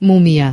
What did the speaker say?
Mumia.